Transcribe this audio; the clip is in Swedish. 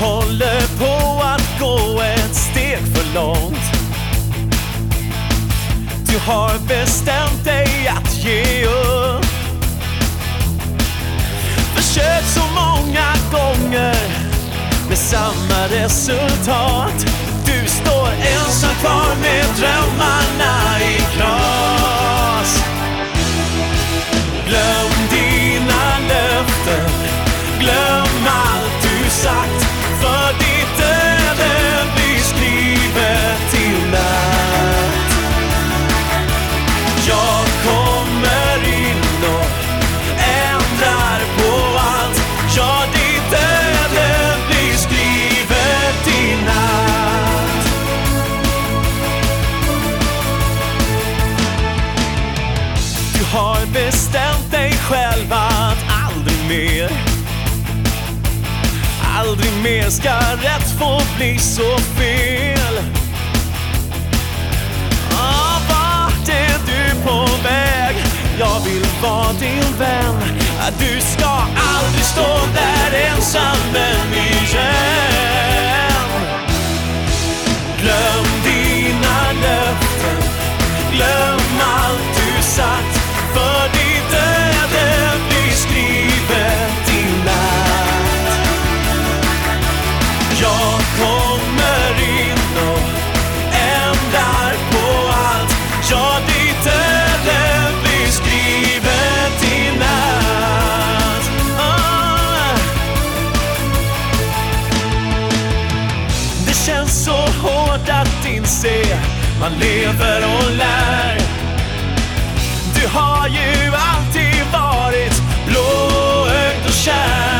håller på att gå ett steg för långt. Du har bestämt dig att ge upp. Försök så många gånger med samma resultat. Du står ensam kvar med drömmarna i kras. Glöm har bestämt dig själv att aldrig mer Aldrig mer ska rätt få bli så fel ah, Vart är du på väg? Jag vill vara din vän Du ska aldrig stå där ensam Jag kommer in och ändrar på allt. Ja, ditt öde blir skrivet i natt. Ah. Det känns så hårt att inse man lever och lär. Du har ju alltid varit blåögd och kär.